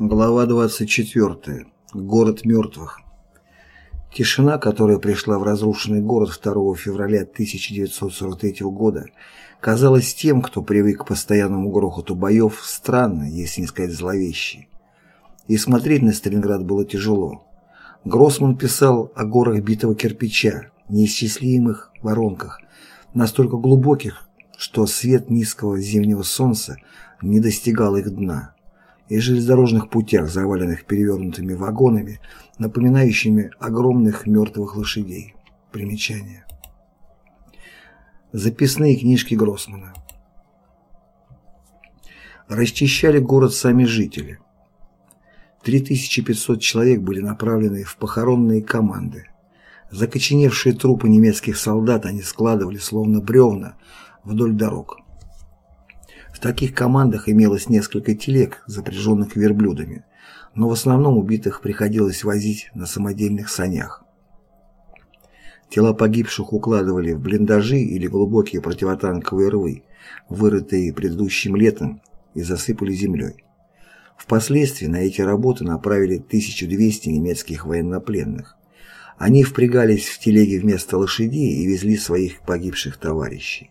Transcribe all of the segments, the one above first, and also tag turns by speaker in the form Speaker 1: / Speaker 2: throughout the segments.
Speaker 1: Глава 24. Город мертвых. Тишина, которая пришла в разрушенный город 2 февраля 1943 года, казалась тем, кто привык к постоянному грохоту боев, странной, если не сказать зловещей. И смотреть на Сталинград было тяжело. Гроссман писал о горах битого кирпича, неисчислимых воронках, настолько глубоких, что свет низкого зимнего солнца не достигал их дна и железнодорожных путях, заваленных перевернутыми вагонами, напоминающими огромных мертвых лошадей. Примечание. Записные книжки Гроссмана. Расчищали город сами жители. 3500 человек были направлены в похоронные команды. Закоченевшие трупы немецких солдат они складывали словно бревна вдоль дорог. В таких командах имелось несколько телег, запряженных верблюдами, но в основном убитых приходилось возить на самодельных санях. Тела погибших укладывали в блиндажи или глубокие противотанковые рвы, вырытые предыдущим летом, и засыпали землей. Впоследствии на эти работы направили 1200 немецких военнопленных. Они впрягались в телеги вместо лошадей и везли своих погибших товарищей.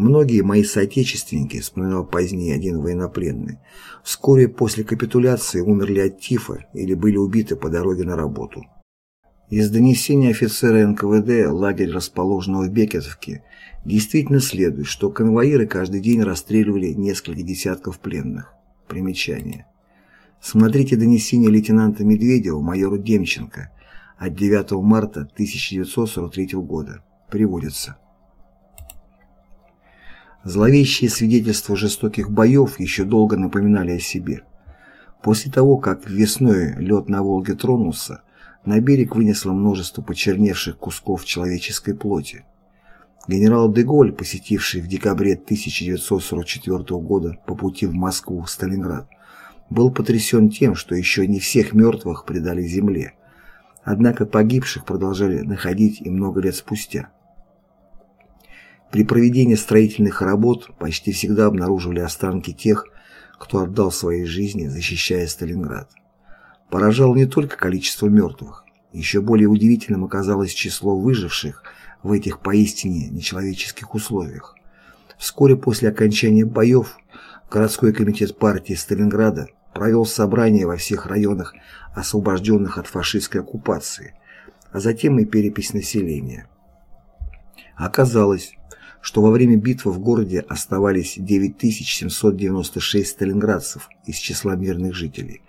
Speaker 1: Многие мои соотечественники, вспоминал позднее один военнопленный, вскоре после капитуляции умерли от тифа или были убиты по дороге на работу. Из донесения офицера НКВД лагерь расположенного в Бекетовке действительно следует, что конвоиры каждый день расстреливали несколько десятков пленных. Примечание. Смотрите донесение лейтенанта Медведева майору Демченко от 9 марта 1943 года. Приводится. Зловещие свидетельства жестоких боев еще долго напоминали о себе. После того, как весной лед на Волге тронулся, на берег вынесло множество почерневших кусков человеческой плоти. Генерал Деголь, посетивший в декабре 1944 года по пути в Москву, Сталинград, был потрясен тем, что еще не всех мертвых предали земле. Однако погибших продолжали находить и много лет спустя. При проведении строительных работ почти всегда обнаруживали останки тех, кто отдал свои жизни, защищая Сталинград. Поражало не только количество мертвых, еще более удивительным оказалось число выживших в этих поистине нечеловеческих условиях. Вскоре после окончания боев городской комитет партии Сталинграда провел собрание во всех районах, освобожденных от фашистской оккупации, а затем и перепись населения. Оказалось, что во время битвы в городе оставались 9796 сталинградцев из числа мирных жителей.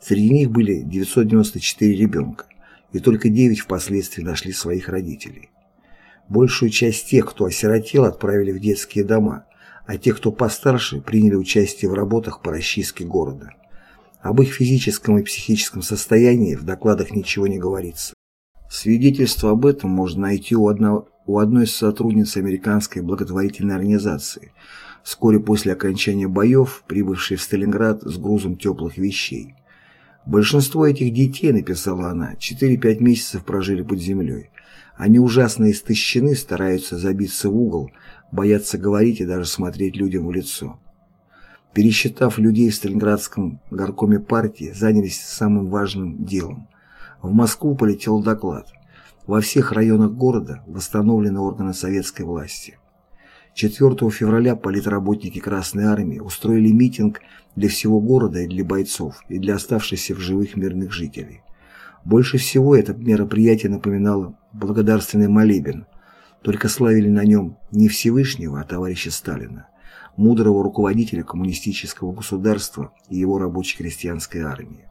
Speaker 1: Среди них были 994 ребенка, и только 9 впоследствии нашли своих родителей. Большую часть тех, кто осиротел, отправили в детские дома, а тех, кто постарше, приняли участие в работах по расчистке города. Об их физическом и психическом состоянии в докладах ничего не говорится. Свидетельство об этом можно найти у одного у одной из сотрудниц американской благотворительной организации, вскоре после окончания боев, прибывшей в Сталинград с грузом теплых вещей. Большинство этих детей, написала она, 4-5 месяцев прожили под землей. Они ужасно истощены, стараются забиться в угол, боятся говорить и даже смотреть людям в лицо. Пересчитав людей в Сталинградском горкоме партии, занялись самым важным делом. В Москву полетел доклад. Во всех районах города восстановлены органы советской власти. 4 февраля политработники Красной Армии устроили митинг для всего города и для бойцов, и для оставшихся в живых мирных жителей. Больше всего это мероприятие напоминало благодарственный молебен, только славили на нем не Всевышнего, а товарища Сталина, мудрого руководителя коммунистического государства и его рабоче-крестьянской армии.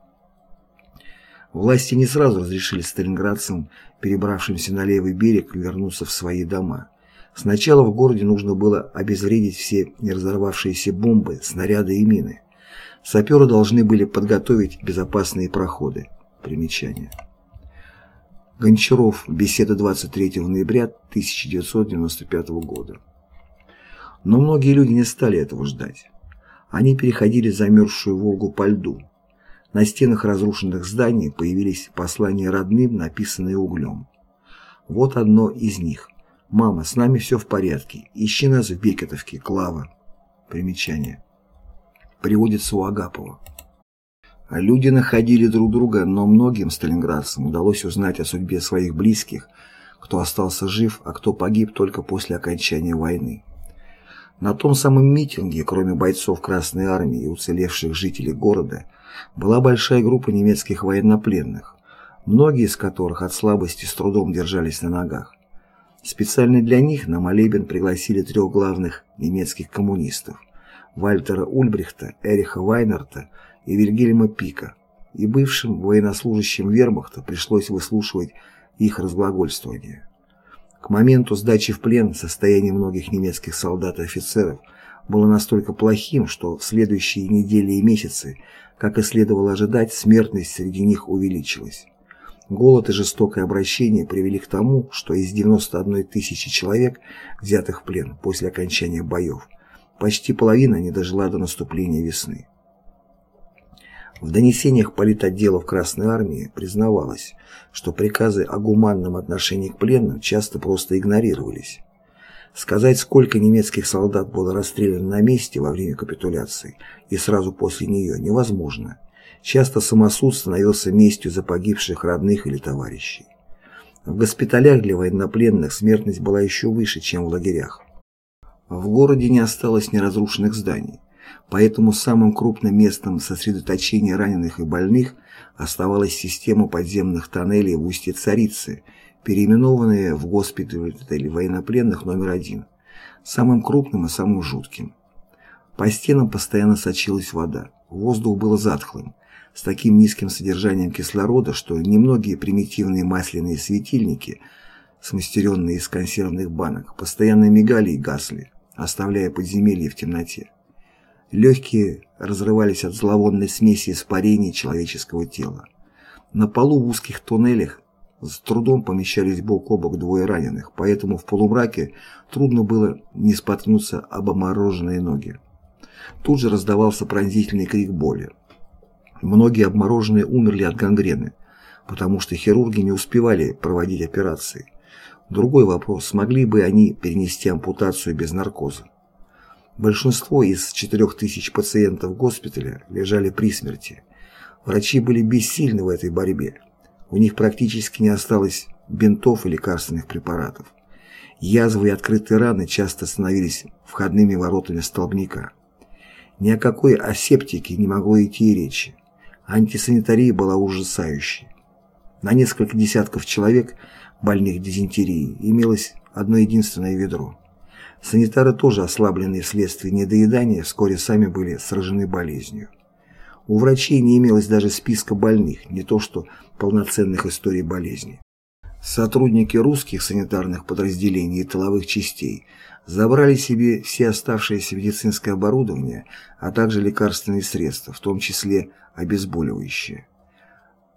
Speaker 1: Власти не сразу разрешили сталинградцам, перебравшимся на левый берег, вернуться в свои дома. Сначала в городе нужно было обезвредить все неразорвавшиеся бомбы, снаряды и мины. Саперы должны были подготовить безопасные проходы. Примечание. Гончаров. Беседа 23 ноября 1995 года. Но многие люди не стали этого ждать. Они переходили замерзшую Волгу по льду. На стенах разрушенных зданий появились послания родным, написанные углем. Вот одно из них. «Мама, с нами все в порядке. Ищи нас в Бекетовке, Клава». Примечание. Приводится у Агапова. Люди находили друг друга, но многим сталинградцам удалось узнать о судьбе своих близких, кто остался жив, а кто погиб только после окончания войны. На том самом митинге, кроме бойцов Красной Армии и уцелевших жителей города, была большая группа немецких военнопленных, многие из которых от слабости с трудом держались на ногах. Специально для них на молебен пригласили трех главных немецких коммунистов – Вальтера Ульбрихта, Эриха Вайнерта и Вильгельма Пика, и бывшим военнослужащим вермахта пришлось выслушивать их разглагольствование. К моменту сдачи в плен состояние многих немецких солдат и офицеров было настолько плохим, что в следующие недели и месяцы, как и следовало ожидать, смертность среди них увеличилась. Голод и жестокое обращение привели к тому, что из 91 тысячи человек, взятых в плен после окончания боев, почти половина не дожила до наступления весны. В донесениях политотделов Красной Армии признавалось, что приказы о гуманном отношении к пленным часто просто игнорировались. Сказать, сколько немецких солдат было расстреляно на месте во время капитуляции и сразу после нее, невозможно. Часто самосуд становился местью за погибших родных или товарищей. В госпиталях для военнопленных смертность была еще выше, чем в лагерях. В городе не осталось неразрушенных зданий. Поэтому самым крупным местом сосредоточения раненых и больных оставалась система подземных тоннелей в устье Царицы, переименованная в госпиталь военнопленных номер один, самым крупным и самым жутким. По стенам постоянно сочилась вода, воздух был затхлым, с таким низким содержанием кислорода, что немногие примитивные масляные светильники, смастеренные из консервных банок, постоянно мигали и гасли, оставляя подземелье в темноте. Легкие разрывались от зловонной смеси испарений человеческого тела. На полу в узких туннелях с трудом помещались бок о бок двое раненых, поэтому в полумраке трудно было не споткнуться об обмороженные ноги. Тут же раздавался пронзительный крик боли. Многие обмороженные умерли от гангрены, потому что хирурги не успевали проводить операции. Другой вопрос, смогли бы они перенести ампутацию без наркоза. Большинство из 4000 пациентов госпиталя лежали при смерти. Врачи были бессильны в этой борьбе. У них практически не осталось бинтов и лекарственных препаратов. Язвы и открытые раны часто становились входными воротами столбняка. Ни о какой асептике не могло идти и речи. Антисанитария была ужасающей. На несколько десятков человек, больных дизентерией, имелось одно единственное ведро. Санитары тоже ослабленные вследствие недоедания вскоре сами были сражены болезнью. У врачей не имелось даже списка больных, не то что полноценных историй болезни. Сотрудники русских санитарных подразделений и тыловых частей забрали себе все оставшееся медицинское оборудование, а также лекарственные средства, в том числе обезболивающие.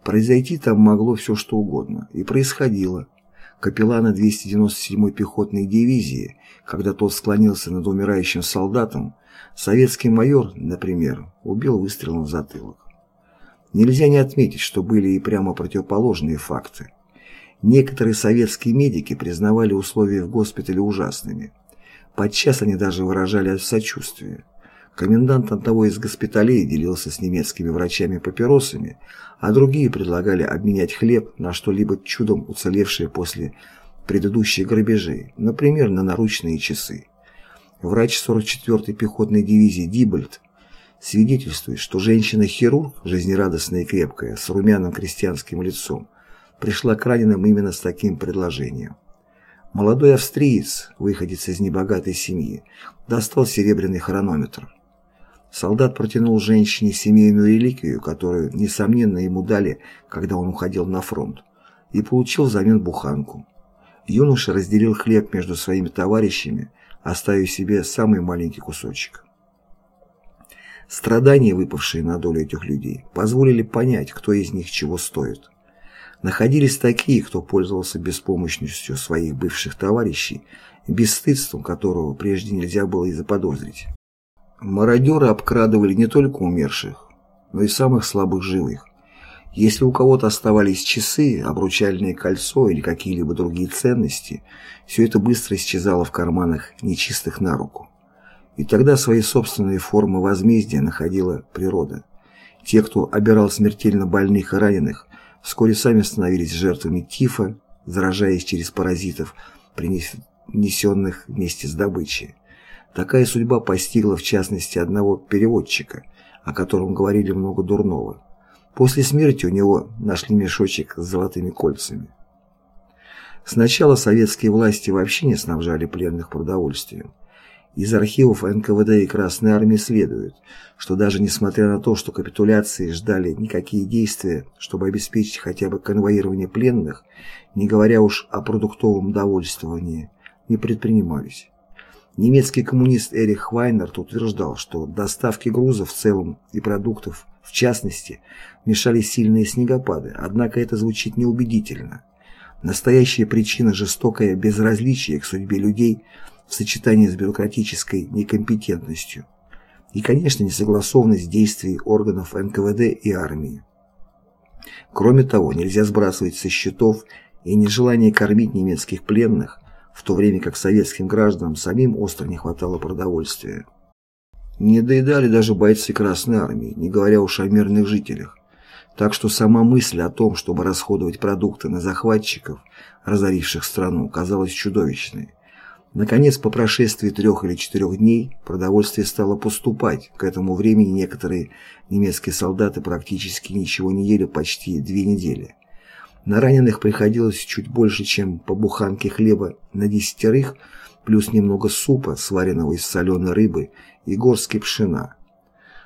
Speaker 1: Произойти там могло все что угодно, и происходило – капеллана 297-й пехотной дивизии, когда тот склонился над умирающим солдатом, советский майор, например, убил выстрелом в затылок. Нельзя не отметить, что были и прямо противоположные факты. Некоторые советские медики признавали условия в госпитале ужасными. Подчас они даже выражали сочувствие. Комендант одного из госпиталей делился с немецкими врачами папиросами, а другие предлагали обменять хлеб на что-либо чудом уцелевшее после предыдущих грабежей, например, на наручные часы. Врач 44-й пехотной дивизии Дибольд свидетельствует, что женщина-хирург, жизнерадостная и крепкая, с румяным крестьянским лицом, пришла к раненым именно с таким предложением. Молодой австриец, выходец из небогатой семьи, достал серебряный хронометр. Солдат протянул женщине семейную реликвию, которую, несомненно, ему дали, когда он уходил на фронт, и получил взамен буханку. Юноша разделил хлеб между своими товарищами, оставив себе самый маленький кусочек. Страдания, выпавшие на долю этих людей, позволили понять, кто из них чего стоит. Находились такие, кто пользовался беспомощностью своих бывших товарищей, бесстыдством которого прежде нельзя было и заподозрить. Мародеры обкрадывали не только умерших, но и самых слабых живых. Если у кого-то оставались часы, обручальное кольцо или какие-либо другие ценности, все это быстро исчезало в карманах нечистых на руку. И тогда свои собственные формы возмездия находила природа. Те, кто обирал смертельно больных и раненых, вскоре сами становились жертвами тифа, заражаясь через паразитов, принесенных вместе с добычей. Такая судьба постигла в частности одного переводчика, о котором говорили много дурного. После смерти у него нашли мешочек с золотыми кольцами. Сначала советские власти вообще не снабжали пленных продовольствием. Из архивов НКВД и Красной Армии следует, что даже несмотря на то, что капитуляции ждали никакие действия, чтобы обеспечить хотя бы конвоирование пленных, не говоря уж о продуктовом довольствовании, не предпринимались. Немецкий коммунист Эрих Хвайнерт утверждал, что доставки грузов в целом и продуктов в частности мешали сильные снегопады, однако это звучит неубедительно. Настоящая причина – жестокое безразличие к судьбе людей – в сочетании с бюрократической некомпетентностью и, конечно, несогласованность действий органов НКВД и армии. Кроме того, нельзя сбрасывать со счетов и нежелание кормить немецких пленных, в то время как советским гражданам самим остро не хватало продовольствия. Не доедали даже бойцы Красной Армии, не говоря уж о мирных жителях. Так что сама мысль о том, чтобы расходовать продукты на захватчиков, разоривших страну, казалась чудовищной. Наконец, по прошествии трех или четырех дней продовольствие стало поступать. К этому времени некоторые немецкие солдаты практически ничего не ели почти две недели. На раненых приходилось чуть больше, чем по буханке хлеба на десятерых, плюс немного супа, сваренного из соленой рыбы, и горстки пшена.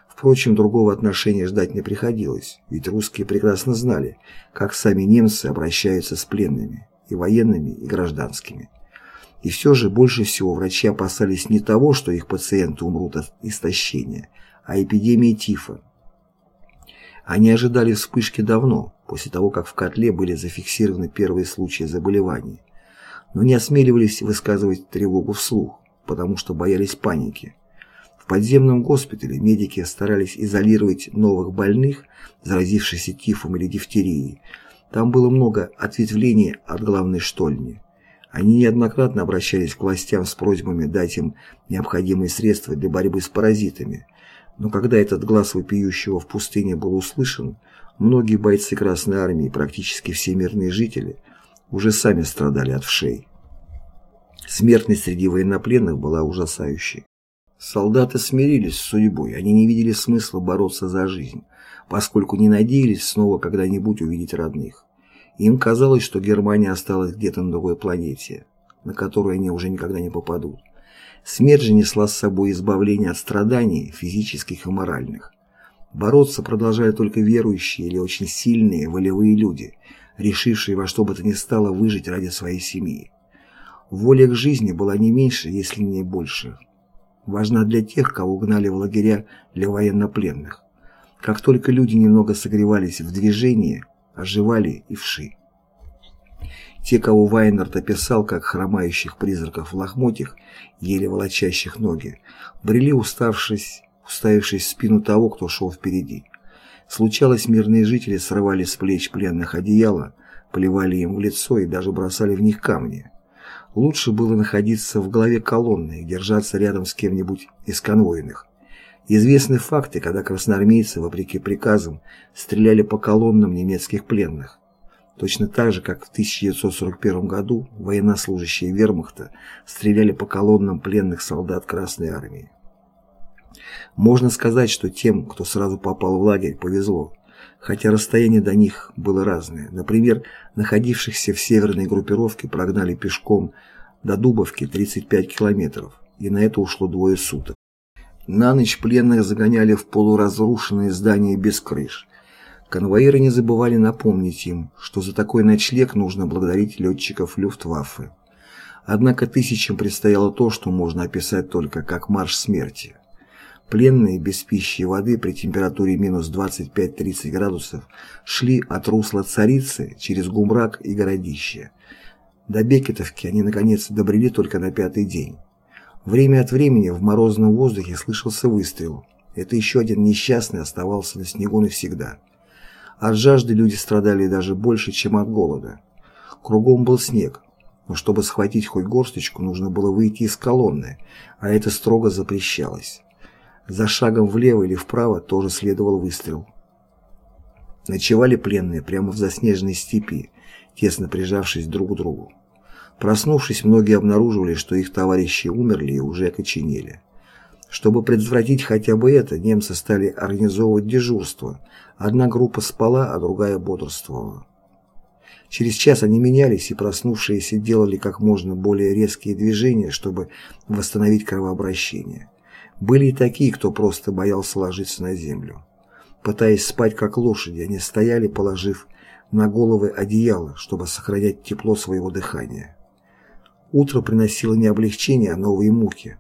Speaker 1: Впрочем, другого отношения ждать не приходилось, ведь русские прекрасно знали, как сами немцы обращаются с пленными, и военными, и гражданскими. И все же больше всего врачи опасались не того, что их пациенты умрут от истощения, а эпидемии тифа. Они ожидали вспышки давно, после того, как в котле были зафиксированы первые случаи заболеваний, но не осмеливались высказывать тревогу вслух, потому что боялись паники. В подземном госпитале медики старались изолировать новых больных, заразившихся тифом или дифтерией. Там было много ответвлений от главной штольни. Они неоднократно обращались к властям с просьбами дать им необходимые средства для борьбы с паразитами, но когда этот глаз вопиющего в пустыне был услышан, многие бойцы Красной Армии, практически все мирные жители, уже сами страдали от вшей. Смертность среди военнопленных была ужасающей. Солдаты смирились с судьбой, они не видели смысла бороться за жизнь, поскольку не надеялись снова когда-нибудь увидеть родных. Им казалось, что Германия осталась где-то на другой планете, на которую они уже никогда не попадут. Смерть же несла с собой избавление от страданий, физических и моральных. Бороться продолжали только верующие или очень сильные, волевые люди, решившие во что бы то ни стало выжить ради своей семьи. Воля к жизни была не меньше, если не больше. Важна для тех, кого гнали в лагеря для военнопленных. Как только люди немного согревались в движении, оживали и вши. Те, кого Вайнерт описал как хромающих призраков в лохмотьях, еле волочащих ноги, брели уставшись, уставившись в спину того, кто шел впереди. Случалось, мирные жители срывали с плеч пленных одеяла, поливали им в лицо и даже бросали в них камни. Лучше было находиться в голове колонны и держаться рядом с кем-нибудь из конвойных. Известны факты, когда красноармейцы, вопреки приказам, стреляли по колоннам немецких пленных. Точно так же, как в 1941 году военнослужащие вермахта стреляли по колоннам пленных солдат Красной Армии. Можно сказать, что тем, кто сразу попал в лагерь, повезло, хотя расстояние до них было разное. Например, находившихся в северной группировке прогнали пешком до Дубовки 35 километров, и на это ушло двое суток. На ночь пленных загоняли в полуразрушенные здания без крыш. Конвоиры не забывали напомнить им, что за такой ночлег нужно благодарить летчиков Люфтваффе. Однако тысячам предстояло то, что можно описать только как марш смерти. Пленные без пищи и воды при температуре минус 25-30 градусов шли от русла Царицы через Гумрак и Городище. До Бекетовки они, наконец, добрели только на пятый день. Время от времени в морозном воздухе слышался выстрел. Это еще один несчастный оставался на снегу навсегда. От жажды люди страдали даже больше, чем от голода. Кругом был снег, но чтобы схватить хоть горсточку, нужно было выйти из колонны, а это строго запрещалось. За шагом влево или вправо тоже следовал выстрел. Ночевали пленные прямо в заснеженной степи, тесно прижавшись друг к другу. Проснувшись, многие обнаруживали, что их товарищи умерли и уже окоченели. Чтобы предотвратить хотя бы это, немцы стали организовывать дежурство. Одна группа спала, а другая бодрствовала. Через час они менялись, и проснувшиеся делали как можно более резкие движения, чтобы восстановить кровообращение. Были и такие, кто просто боялся ложиться на землю. Пытаясь спать как лошади, они стояли, положив на головы одеяло, чтобы сохранять тепло своего дыхания. Утро приносило не облегчение, а новые муки.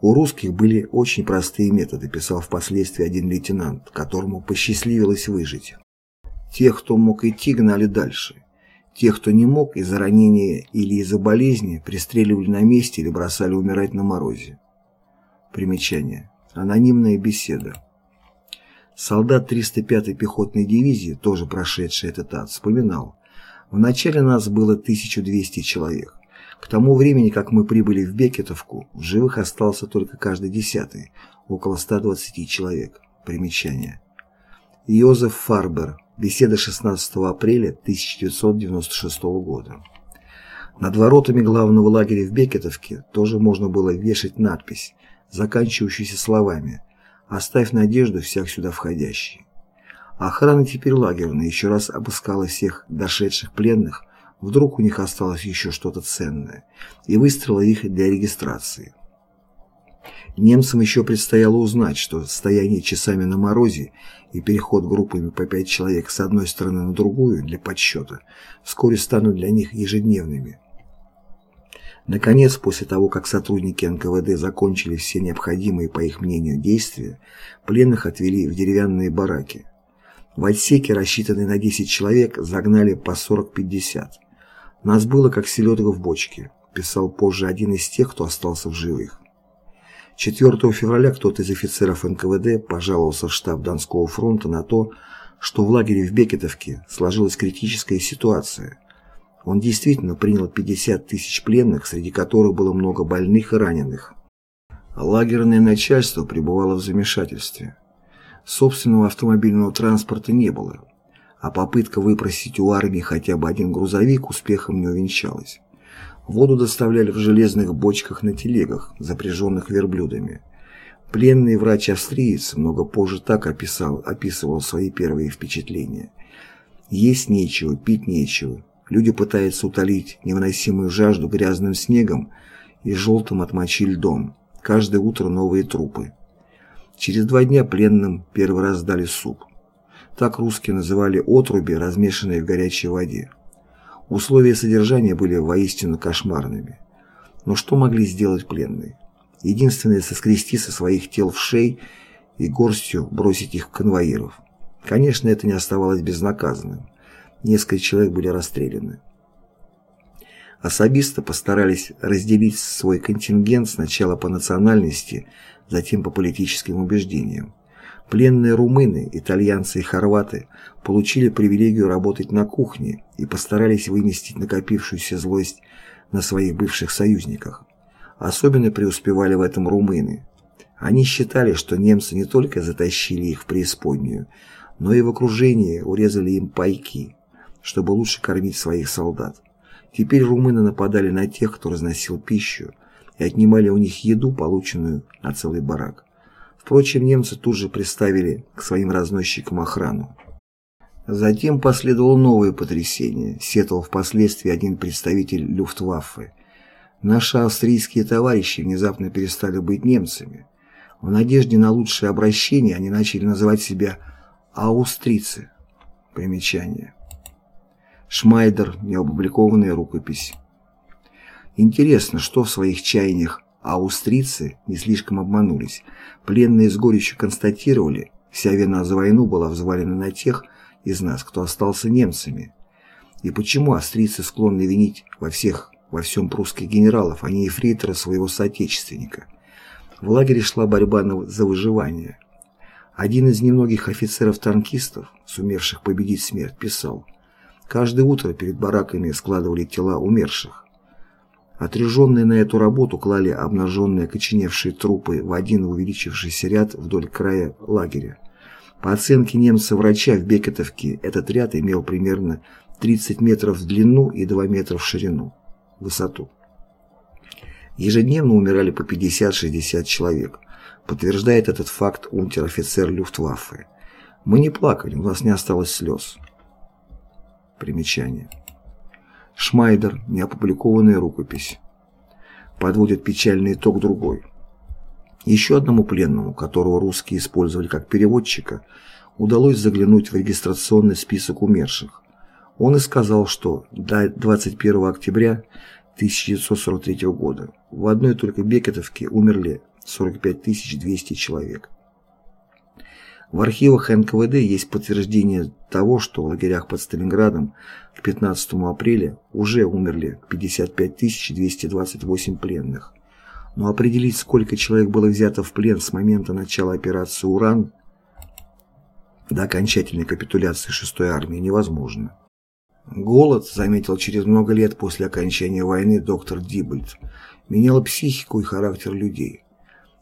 Speaker 1: У русских были очень простые методы, писал впоследствии один лейтенант, которому посчастливилось выжить. Тех, кто мог идти, гнали дальше. Тех, кто не мог, из-за ранения или из-за болезни, пристреливали на месте или бросали умирать на морозе. Примечание. Анонимная беседа. Солдат 305-й пехотной дивизии, тоже прошедший этот ад, вспоминал. Вначале нас было 1200 человек. К тому времени, как мы прибыли в Бекетовку, в живых остался только каждый десятый, около 120 человек. Примечание. Йозеф Фарбер. Беседа 16 апреля 1996 года. Над воротами главного лагеря в Бекетовке тоже можно было вешать надпись, заканчивающуюся словами «Оставь надежду всех сюда входящих». Охрана теперь лагерная еще раз обыскала всех дошедших пленных, вдруг у них осталось еще что-то ценное, и выстроила их для регистрации. Немцам еще предстояло узнать, что стояние часами на морозе и переход группами по пять человек с одной стороны на другую для подсчета вскоре станут для них ежедневными. Наконец, после того, как сотрудники НКВД закончили все необходимые, по их мнению, действия, пленных отвели в деревянные бараки. В отсеке, рассчитанные на 10 человек, загнали по 40-50. Нас было как селедка в бочке, писал позже один из тех, кто остался в живых. 4 февраля кто-то из офицеров НКВД пожаловался в штаб Донского фронта на то, что в лагере в Бекетовке сложилась критическая ситуация. Он действительно принял 50 тысяч пленных, среди которых было много больных и раненых. Лагерное начальство пребывало в замешательстве. Собственного автомобильного транспорта не было, а попытка выпросить у армии хотя бы один грузовик успехом не увенчалась. Воду доставляли в железных бочках на телегах, запряженных верблюдами. Пленный врач-австриец много позже так описал, описывал свои первые впечатления. Есть нечего, пить нечего. Люди пытаются утолить невыносимую жажду грязным снегом и желтым от мочи льдом. Каждое утро новые трупы. Через два дня пленным первый раз дали суп. Так русские называли отруби, размешанные в горячей воде. Условия содержания были воистину кошмарными. Но что могли сделать пленные? Единственное – соскрести со своих тел в шей и горстью бросить их в конвоиров. Конечно, это не оставалось безнаказанным. Несколько человек были расстреляны. Особисто постарались разделить свой контингент сначала по национальности, затем по политическим убеждениям. Пленные румыны, итальянцы и хорваты получили привилегию работать на кухне и постарались выместить накопившуюся злость на своих бывших союзниках. Особенно преуспевали в этом румыны. Они считали, что немцы не только затащили их в преисподнюю, но и в окружении урезали им пайки, чтобы лучше кормить своих солдат. Теперь румыны нападали на тех, кто разносил пищу, и отнимали у них еду, полученную на целый барак. Впрочем, немцы тут же приставили к своим разносчикам охрану. Затем последовало новое потрясение, сетовал впоследствии один представитель Люфтваффе. Наши австрийские товарищи внезапно перестали быть немцами. В надежде на лучшее обращение они начали называть себя «аустрицы». Примечание. Шмайдер, неопубликованная рукопись. Интересно, что в своих чаяниях а австрийцы не слишком обманулись. Пленные с горечью констатировали, вся вина за войну была взвалена на тех из нас, кто остался немцами. И почему австрийцы склонны винить во всех, во всем прусских генералов, а не ефрейтора своего соотечественника? В лагере шла борьба за выживание. Один из немногих офицеров-танкистов, сумевших победить смерть, писал «Каждое утро перед бараками складывали тела умерших. Отряженные на эту работу клали обнаженные окоченевшие трупы в один увеличившийся ряд вдоль края лагеря. По оценке немца-врача в Бекетовке, этот ряд имел примерно 30 метров в длину и 2 метра в ширину, высоту. Ежедневно умирали по 50-60 человек. Подтверждает этот факт унтер-офицер Люфтваффе. Мы не плакали, у нас не осталось слез. Примечание. Шмайдер, неопубликованная рукопись. Подводит печальный итог другой. Еще одному пленному, которого русские использовали как переводчика, удалось заглянуть в регистрационный список умерших. Он и сказал, что до 21 октября 1943 года в одной только Бекетовке умерли 45 200 человек. В архивах НКВД есть подтверждение того, что в лагерях под Сталинградом к 15 апреля уже умерли 55 228 пленных. Но определить, сколько человек было взято в плен с момента начала операции «Уран» до окончательной капитуляции 6-й армии невозможно. Голод, заметил через много лет после окончания войны доктор Дибольд, менял психику и характер людей.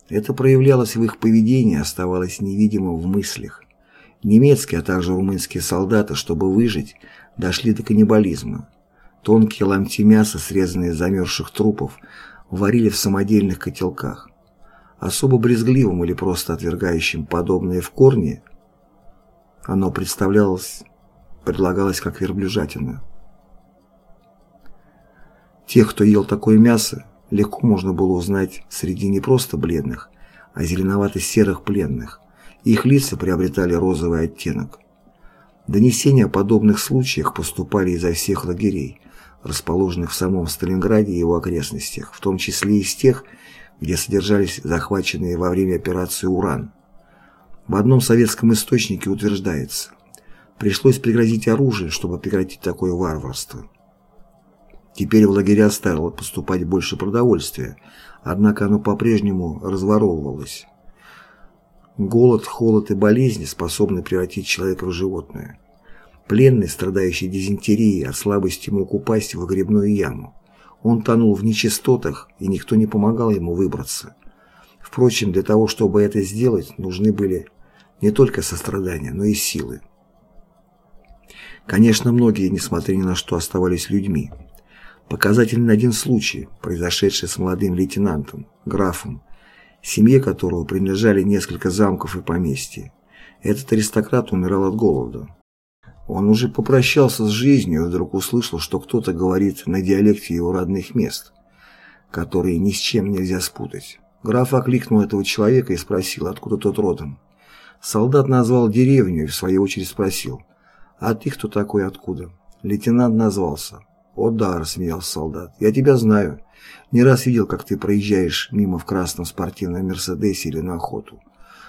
Speaker 1: Это проявлялось в их поведении, оставалось невидимым в мыслях. Немецкие, а также румынские солдаты, чтобы выжить, дошли до каннибализма. Тонкие ломти мяса, срезанные из замерзших трупов, варили в самодельных котелках. Особо брезгливым или просто отвергающим подобное в корне, оно представлялось, предлагалось как верблюжатина. Тех, кто ел такое мясо, легко можно было узнать среди не просто бледных, а зеленовато-серых пленных. Их лица приобретали розовый оттенок. Донесения о подобных случаях поступали изо всех лагерей, расположенных в самом Сталинграде и его окрестностях, в том числе из тех, где содержались захваченные во время операции «Уран». В одном советском источнике утверждается, пришлось пригрозить оружие, чтобы прекратить такое варварство. Теперь в лагеря стало поступать больше продовольствия, однако оно по-прежнему разворовывалось. Голод, холод и болезни способны превратить человека в животное. Пленный, страдающий дизентерией, от слабости мог упасть в грибную яму. Он тонул в нечистотах, и никто не помогал ему выбраться. Впрочем, для того, чтобы это сделать, нужны были не только сострадания, но и силы. Конечно, многие, несмотря ни на что, оставались людьми. Показательный один случай, произошедший с молодым лейтенантом, графом, семье которого принадлежали несколько замков и поместья. Этот аристократ умирал от голода. Он уже попрощался с жизнью и вдруг услышал, что кто-то говорит на диалекте его родных мест, которые ни с чем нельзя спутать. Граф окликнул этого человека и спросил, откуда тот родом. Солдат назвал деревню и в свою очередь спросил, «А ты кто такой откуда?» Лейтенант назвался. «О да», — рассмеялся солдат, — «я тебя знаю. Не раз видел, как ты проезжаешь мимо в красном спортивном Мерседесе или на охоту.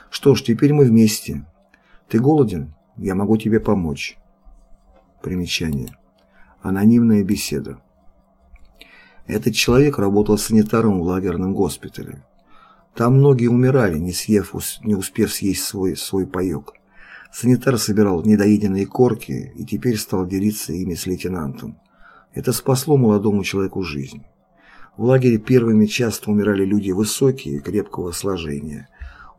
Speaker 1: Что ж, теперь мы вместе. Ты голоден? Я могу тебе помочь». Примечание. Анонимная беседа. Этот человек работал санитаром в лагерном госпитале. Там многие умирали, не, съев, не успев съесть свой, свой паек. Санитар собирал недоеденные корки и теперь стал делиться ими с лейтенантом. Это спасло молодому человеку жизнь. В лагере первыми часто умирали люди высокие крепкого сложения.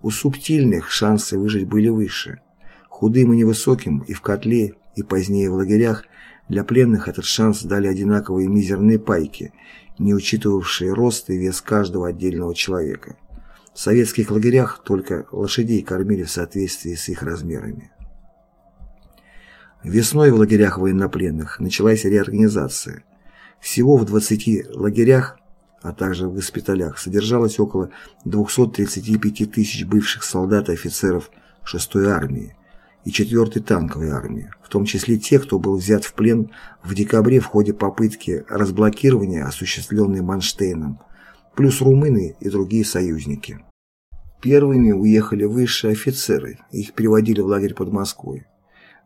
Speaker 1: У субтильных шансы выжить были выше. Худым и невысоким и в котле, и позднее в лагерях для пленных этот шанс дали одинаковые мизерные пайки, не учитывавшие рост и вес каждого отдельного человека. В советских лагерях только лошадей кормили в соответствии с их размерами. Весной в лагерях военнопленных началась реорганизация. Всего в 20 лагерях, а также в госпиталях, содержалось около 235 тысяч бывших солдат и офицеров 6-й армии и 4-й танковой армии, в том числе тех, кто был взят в плен в декабре в ходе попытки разблокирования, осуществленной Манштейном, плюс румыны и другие союзники. Первыми уехали высшие офицеры, их переводили в лагерь под Москвой.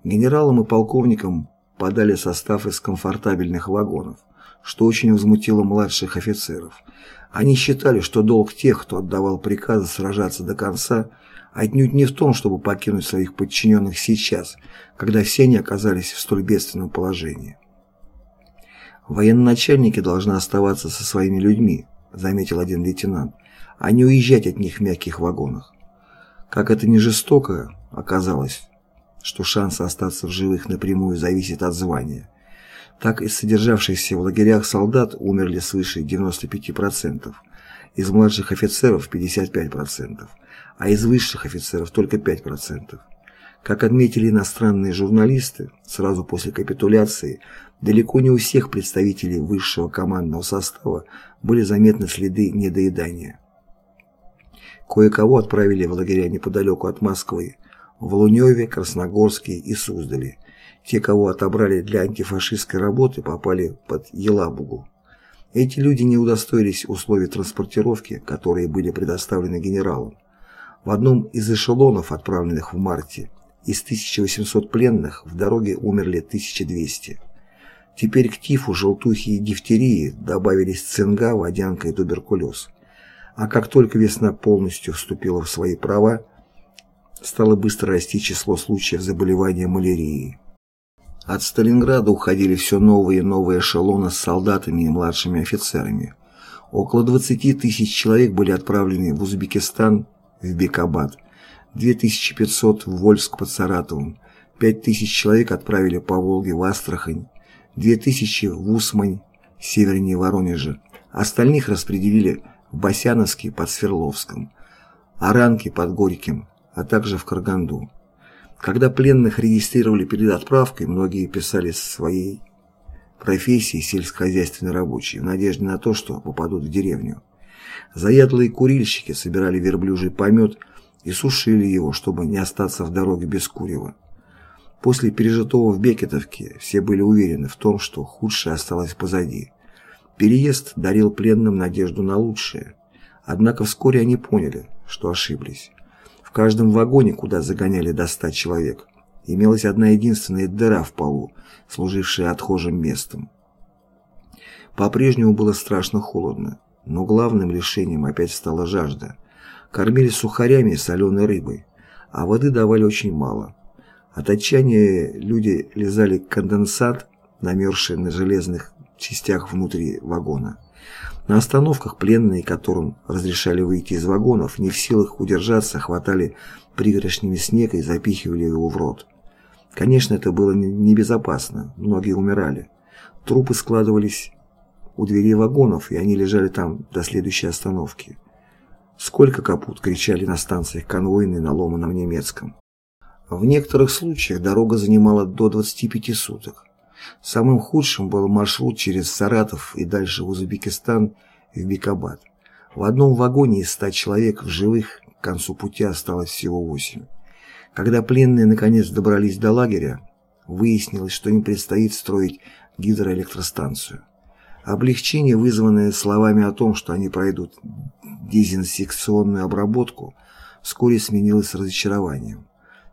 Speaker 1: Генералам и полковникам подали состав из комфортабельных вагонов, что очень возмутило младших офицеров. Они считали, что долг тех, кто отдавал приказы сражаться до конца, отнюдь не в том, чтобы покинуть своих подчиненных сейчас, когда все они оказались в столь бедственном положении. «Военачальники должны оставаться со своими людьми», заметил один лейтенант, а не уезжать от них в мягких вагонах. Как это не жестоко, оказалось, что шанс остаться в живых напрямую зависит от звания, так из содержавшихся в лагерях солдат умерли свыше 95%, из младших офицеров 55%, а из высших офицеров только 5%. Как отметили иностранные журналисты, сразу после капитуляции далеко не у всех представителей высшего командного состава были заметны следы недоедания. Кое-кого отправили в лагеря неподалеку от Москвы, в Луневе, Красногорске и Суздале. Те, кого отобрали для антифашистской работы, попали под Елабугу. Эти люди не удостоились условий транспортировки, которые были предоставлены генералом. В одном из эшелонов, отправленных в марте, из 1800 пленных в дороге умерли 1200. Теперь к тифу, желтухе и дифтерии добавились цинга, водянка и туберкулез. А как только весна полностью вступила в свои права, стало быстро расти число случаев заболевания малярией. От Сталинграда уходили все новые и новые эшелоны с солдатами и младшими офицерами. Около 20 тысяч человек были отправлены в Узбекистан, в Бекабад, 2500 в Вольск под Саратовом, 5000 человек отправили по Волге в Астрахань, 2000 в Усмань, севернее Воронежа. Остальных распределили в Басяновске под Свердловском, Оранки под Горьким, а также в Караганду. Когда пленных регистрировали перед отправкой, многие писали своей профессии сельскохозяйственной рабочие в надежде на то, что попадут в деревню. Заядлые курильщики собирали верблюжий помет и сушили его, чтобы не остаться в дороге без курева. После пережитого в Бекетовке все были уверены в том, что худшее осталось позади. Переезд дарил пленным надежду на лучшее. Однако вскоре они поняли, что ошиблись. В каждом вагоне, куда загоняли до ста человек, имелась одна единственная дыра в полу, служившая отхожим местом. По-прежнему было страшно холодно, но главным лишением опять стала жажда. Кормили сухарями и соленой рыбой, а воды давали очень мало. От отчаяния люди лизали конденсат, намерзший на железных частях внутри вагона. На остановках пленные, которым разрешали выйти из вагонов, не в силах удержаться, хватали пригоршнями снега и запихивали его в рот. Конечно, это было небезопасно, многие умирали. Трупы складывались у двери вагонов, и они лежали там до следующей остановки. «Сколько капут!» — кричали на станциях конвойные на ломаном немецком. В некоторых случаях дорога занимала до 25 суток. Самым худшим был маршрут через Саратов и дальше в Узбекистан в Бекабад. В одном вагоне из ста человек в живых к концу пути осталось всего восемь. Когда пленные наконец добрались до лагеря, выяснилось, что им предстоит строить гидроэлектростанцию. Облегчение, вызванное словами о том, что они пройдут дезинсекционную обработку, вскоре сменилось разочарованием.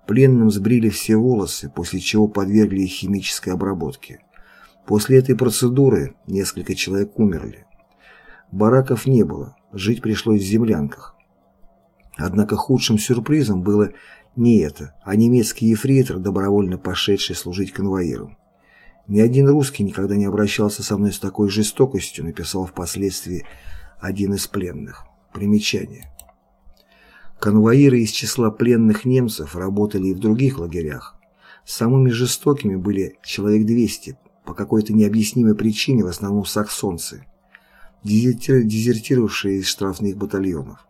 Speaker 1: Пленным сбрили все волосы, после чего подвергли их химической обработке. После этой процедуры несколько человек умерли. Бараков не было, жить пришлось в землянках. Однако худшим сюрпризом было не это, а немецкий ефрейтор, добровольно пошедший служить конвоиром. Ни один русский никогда не обращался со мной с такой жестокостью, написал впоследствии один из пленных. Примечание. Конвоиры из числа пленных немцев работали и в других лагерях. Самыми жестокими были человек 200, по какой-то необъяснимой причине в основном саксонцы, дезертировавшие из штрафных батальонов.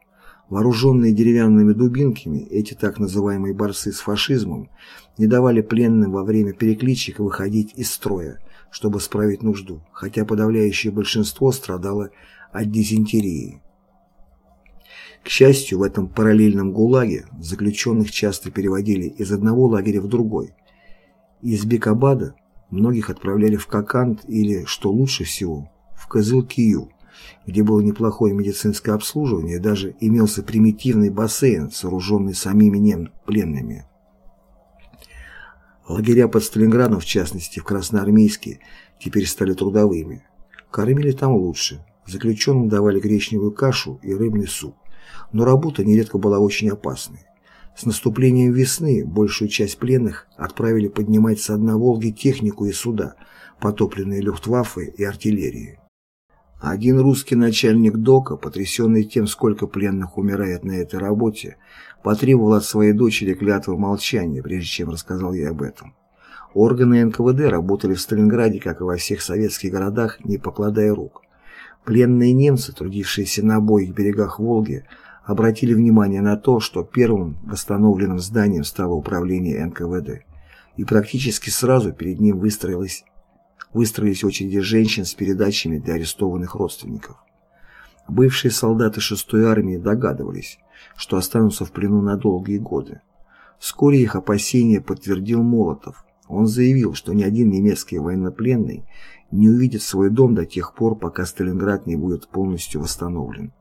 Speaker 1: Вооруженные деревянными дубинками, эти так называемые борцы с фашизмом не давали пленным во время перекличек выходить из строя, чтобы справить нужду, хотя подавляющее большинство страдало от дизентерии. К счастью, в этом параллельном ГУЛАГе заключенных часто переводили из одного лагеря в другой. Из Бекабада многих отправляли в Кокант или, что лучше всего, в Кызылкию, где было неплохое медицинское обслуживание даже имелся примитивный бассейн, сооруженный самими нем пленными. Лагеря под Сталинградом, в частности в Красноармейске, теперь стали трудовыми. Кормили там лучше. Заключенным давали гречневую кашу и рыбный суп но работа нередко была очень опасной. С наступлением весны большую часть пленных отправили поднимать со дна Волги технику и суда, потопленные люфтваффе и артиллерией. Один русский начальник ДОКа, потрясенный тем, сколько пленных умирает на этой работе, потребовал от своей дочери клятвы молчания, прежде чем рассказал ей об этом. Органы НКВД работали в Сталинграде, как и во всех советских городах, не покладая рук. Пленные немцы, трудившиеся на обоих берегах Волги, обратили внимание на то, что первым восстановленным зданием стало управление НКВД, и практически сразу перед ним выстроилось, выстроились очереди женщин с передачами для арестованных родственников. Бывшие солдаты 6-й армии догадывались, что останутся в плену на долгие годы. Вскоре их опасения подтвердил Молотов. Он заявил, что ни один немецкий военнопленный не увидит свой дом до тех пор, пока Сталинград не будет полностью восстановлен.